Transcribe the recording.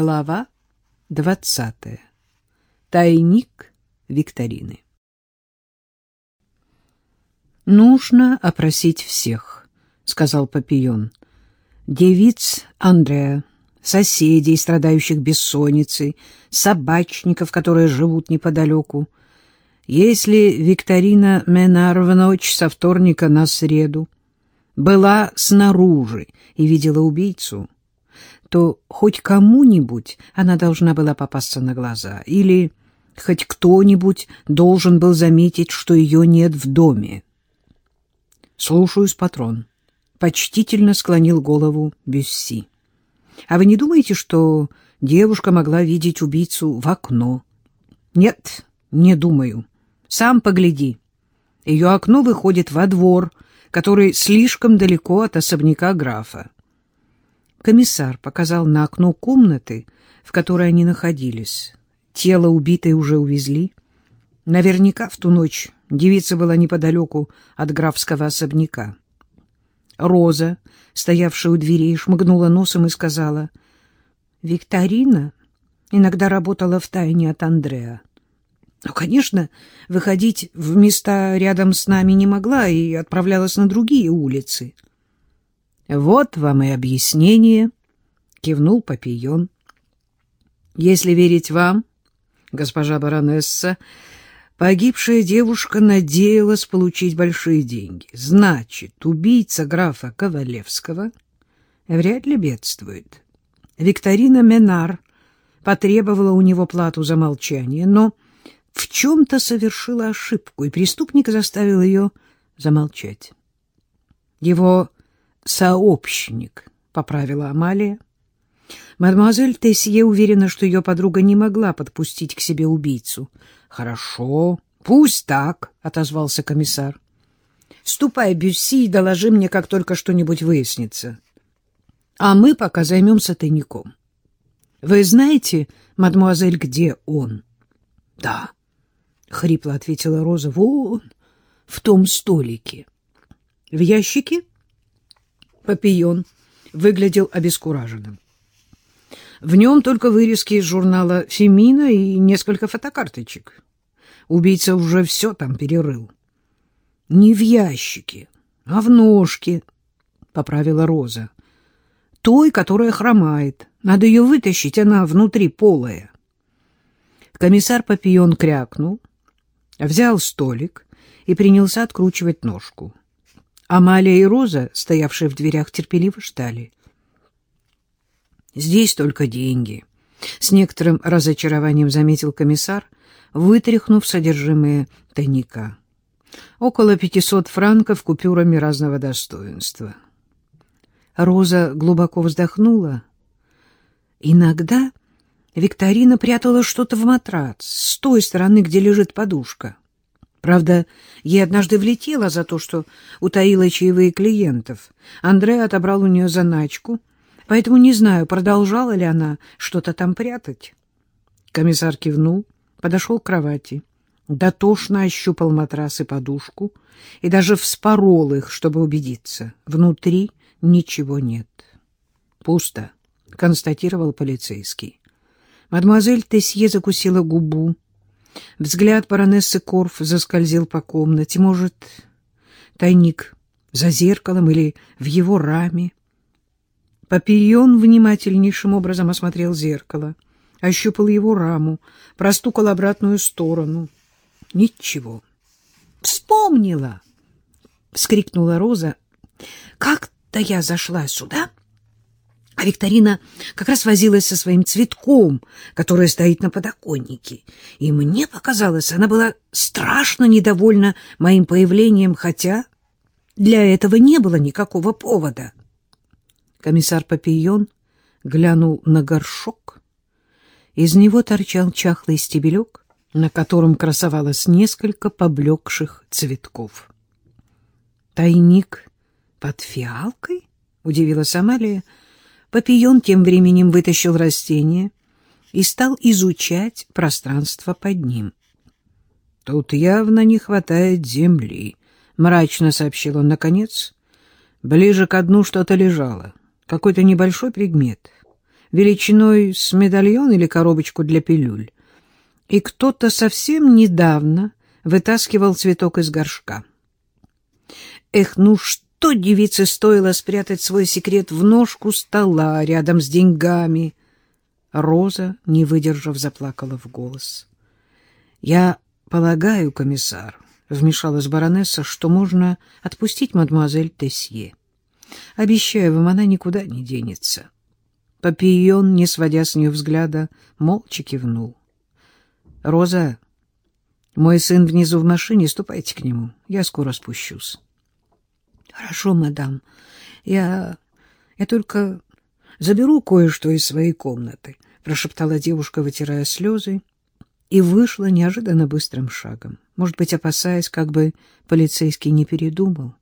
Глава двадцатая. Тайник викторины. «Нужно опросить всех», — сказал Папион. «Девиц Андреа, соседей, страдающих бессонницей, собачников, которые живут неподалеку. Если Викторина Менар в ночь со вторника на среду была снаружи и видела убийцу, то хоть кому-нибудь она должна была попасться на глаза, или хоть кто-нибудь должен был заметить, что ее нет в доме. «Слушаюсь, патрон», — почтительно склонил голову Бюсси. «А вы не думаете, что девушка могла видеть убийцу в окно?» «Нет, не думаю. Сам погляди. Ее окно выходит во двор, который слишком далеко от особняка графа. Комиссар показал на окно комнаты, в которой они находились. Тело убитой уже увезли. Наверняка в ту ночь девица была неподалеку от графского особняка. Роза, стоявшая у дверей, шмыгнула носом и сказала, «Викторина иногда работала в тайне от Андреа. Ну, конечно, выходить в места рядом с нами не могла и отправлялась на другие улицы». Вот вам и объяснение, кивнул Папион. Если верить вам, госпожа баронесса, погибшая девушка надеялась получить большие деньги. Значит, убийца графа Ковалевского вряд ли бедствует. Викторина Менар потребовала у него плату за молчание, но в чем-то совершила ошибку, и преступник заставил ее замолчать. Его сообщник, — поправила Амалия. Мадемуазель Тесье уверена, что ее подруга не могла подпустить к себе убийцу. — Хорошо, пусть так, — отозвался комиссар. — Ступай, Бюсси, и доложи мне, как только что-нибудь выяснится. А мы пока займемся тайником. Вы знаете, мадемуазель, где он? — Да, — хрипло ответила Роза, — вон, в том столике. — В ящике? — Папион выглядел обескураженным. В нем только вырезки из журнала «Фемина» и несколько фотокарточек. Убийца уже все там перерыл. — Не в ящике, а в ножке, — поправила Роза. — Той, которая хромает. Надо ее вытащить, она внутри полая. Комиссар Папион крякнул, взял столик и принялся откручивать ножку. Амалия и Роза, стоявшие в дверях, терпеливо ждали. «Здесь только деньги», — с некоторым разочарованием заметил комиссар, вытряхнув содержимое тайника. «Около пятисот франков купюрами разного достоинства». Роза глубоко вздохнула. Иногда Викторина прятала что-то в матрац с той стороны, где лежит подушка. Правда, ей однажды влетело за то, что утаила чаевые клиентов. Андрей отобрал у нее заначку, поэтому не знаю, продолжала ли она что-то там прятать. Комиссар кивнул, подошел к кровати, дотошно ощупал матрас и подушку и даже вспорол их, чтобы убедиться. Внутри ничего нет. Пусто, констатировал полицейский. Мадемуазель Тесье закусила губу, Взгляд баронессы Корф заскользил по комнате. Может, тайник за зеркалом или в его раме? Папильон внимательнейшим образом осмотрел зеркало, ощупал его раму, простукал обратную сторону. Ничего. «Вспомнила!» — вскрикнула Роза. «Как-то я зашла сюда...» А Викторина как раз возилась со своим цветком, который стоит на подоконнике. И мне показалось, она была страшно недовольна моим появлением, хотя для этого не было никакого повода. Комиссар Папион глянул на горшок. Из него торчал чахлый стебелек, на котором красовалось несколько поблекших цветков. «Тайник под фиалкой?» — удивилась Амалия. Папион тем временем вытащил растение и стал изучать пространство под ним. «Тут явно не хватает земли», — мрачно сообщил он наконец. Ближе к дну что-то лежало, какой-то небольшой предмет. величиной с медальон или коробочку для пилюль. И кто-то совсем недавно вытаскивал цветок из горшка. Эх, ну что девице стоило спрятать свой секрет в ножку стола рядом с деньгами? Роза, не выдержав, заплакала в голос. — Я полагаю, комиссар, — вмешалась баронесса, — что можно отпустить мадемуазель Тесье. Обещаю вам, она никуда не денется. Папион, не сводя с нее взгляда, молча кивнул. — Роза, мой сын внизу в машине, ступайте к нему, я скоро спущусь. — Хорошо, мадам, я... я только заберу кое-что из своей комнаты, — прошептала девушка, вытирая слезы, и вышла неожиданно быстрым шагом, может быть, опасаясь, как бы полицейский не передумал.